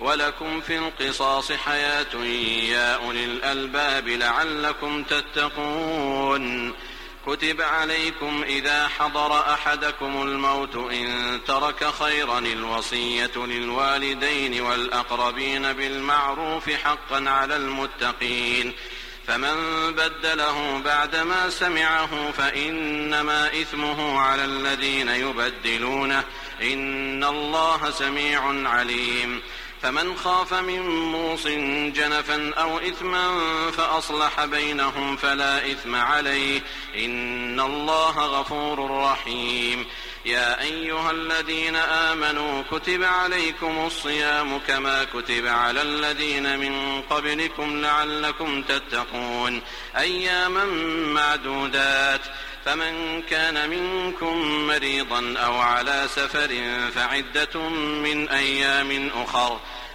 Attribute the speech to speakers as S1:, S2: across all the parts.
S1: ولكم في القصاص حياة يا أولي الألباب لعلكم تتقون. كتب عليكم إذا حضر أحدكم الموت إن ترك خيرا الوصية للوالدين والأقربين بالمعروف حقا على المتقين. فمن بدله بعدما سمعه فإنما إثمه على الذين يبدلونه. إن الله سميع عليم. فمن خاف من موص جنفا أو إثما فأصلح بينهم فلا إثم عليه. إن الله غفور رحيم. يا أيها الذين آمنوا كتب عليكم الصيام كما كتب على الذين من قبلكم لعلكم تتقون. أياما معدودات. فمن كان منكم مريضا أو على سفر فعدة من أيام أخر.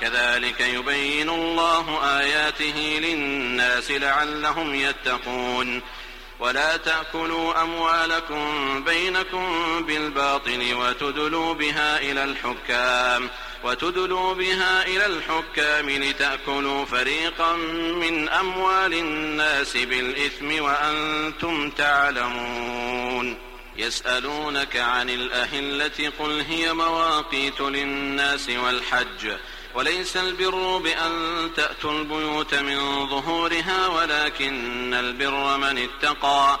S1: كذلك يبين الله آياته للناس لعلهم يتقون. ولا تأكلوا أموالكم بينكم بالباطل وتدلوا بها إلى الحكام. وتدلوا بها إلى الحكام لتأكلوا فريقا من أموال الناس بالإثم وأنتم تعلمون. يسألونك عن الأهلة قل هي مواقيت للناس والحج. وليس البر بأن تأتوا البيوت من ظهورها ولكن البر من اتقى.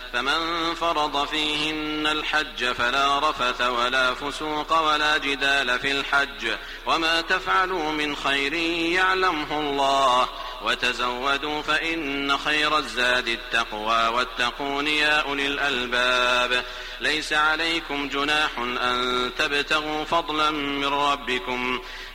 S1: فمن فرض فيهن الحج فلا رفث ولا فسوق ولا جدال في الحج وما تفعلوا من خير يعلمه الله وتزودوا فإن خير الزاد التقوى واتقون يا أولي الألباب ليس عليكم جناح أن تبتغوا فضلا من ربكم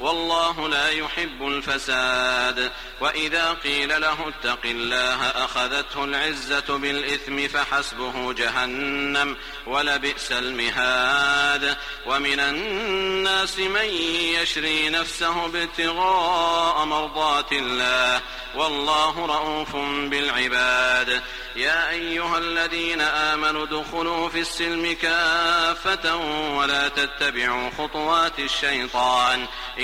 S1: والله لا يحب الفساد. وإذا قيل له اتق الله أخذته العزة بالإثم فحسبه جهنم ولبئس المهاد. ومن الناس من يشري نفسه ابتغاء مرضات الله. والله رؤوف بالعباد. يا أيها الذين آمنوا ادخلوا في السلم كافة ولا تتبعوا خطوات الشيطان.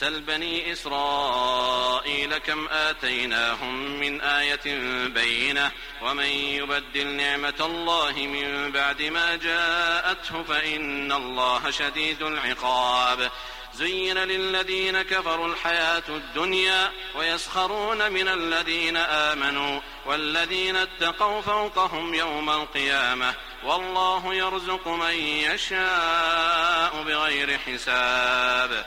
S1: سل بني إسرائيل كم آتيناهم من آية بينة ومن يبدل نعمة الله من بعد ما جاءته فإن الله شديد العقاب. زين للذين كفروا الحياة الدنيا ويسخرون من الذين آمنوا والذين اتقوا فوقهم يوم القيامة والله يرزق من يشاء بغير حساب.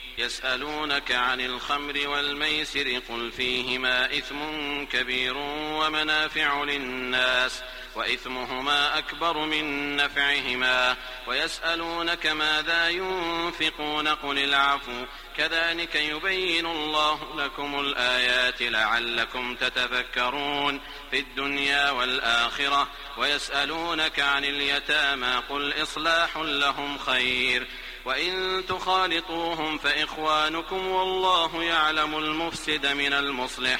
S1: يسألونك عن الخمر والميسر قل فيهما إثم كبير ومنافع للناس وإثمهما أكبر من نفعهما ويسألونك ماذا ينفقون قل العفو كذلك يبين الله لكم الآيات لعلكم تتفكرون في الدنيا والآخرة ويسألونك عن اليتامى قل إصلاح لهم خير وإن تخالطوهم فإخوانكم والله يعلم المفسد من المصلح.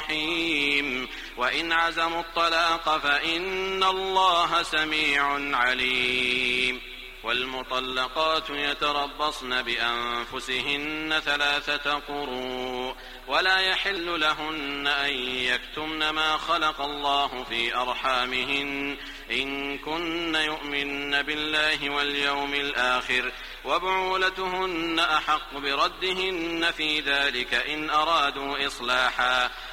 S1: رحيم وإن عزموا الطلاق فإن الله سميع عليم. والمطلقات يتربصن بأنفسهن ثلاثة قروء. ولا يحل لهن أن يكتمن ما خلق الله في أرحامهن. إن كن يؤمن بالله واليوم الآخر وبعولتهن أحق بردهن في ذلك إن أرادوا إصلاحا.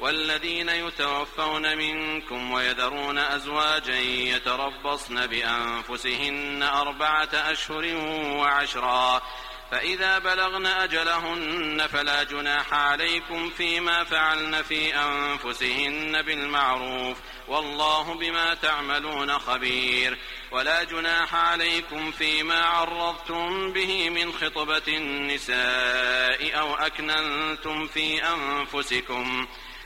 S1: والذين يتوفون منكم ويذرون أزواجا يتربصن بأنفسهن أربعة أشهر وعشرا فإذا بلغن أجلهن فلا جناح عليكم فيما فعلن في أنفسهن بالمعروف والله بما تعملون خبير ولا جناح عليكم فيما عرضتم به من خطبة النساء أو أكننتم في أنفسكم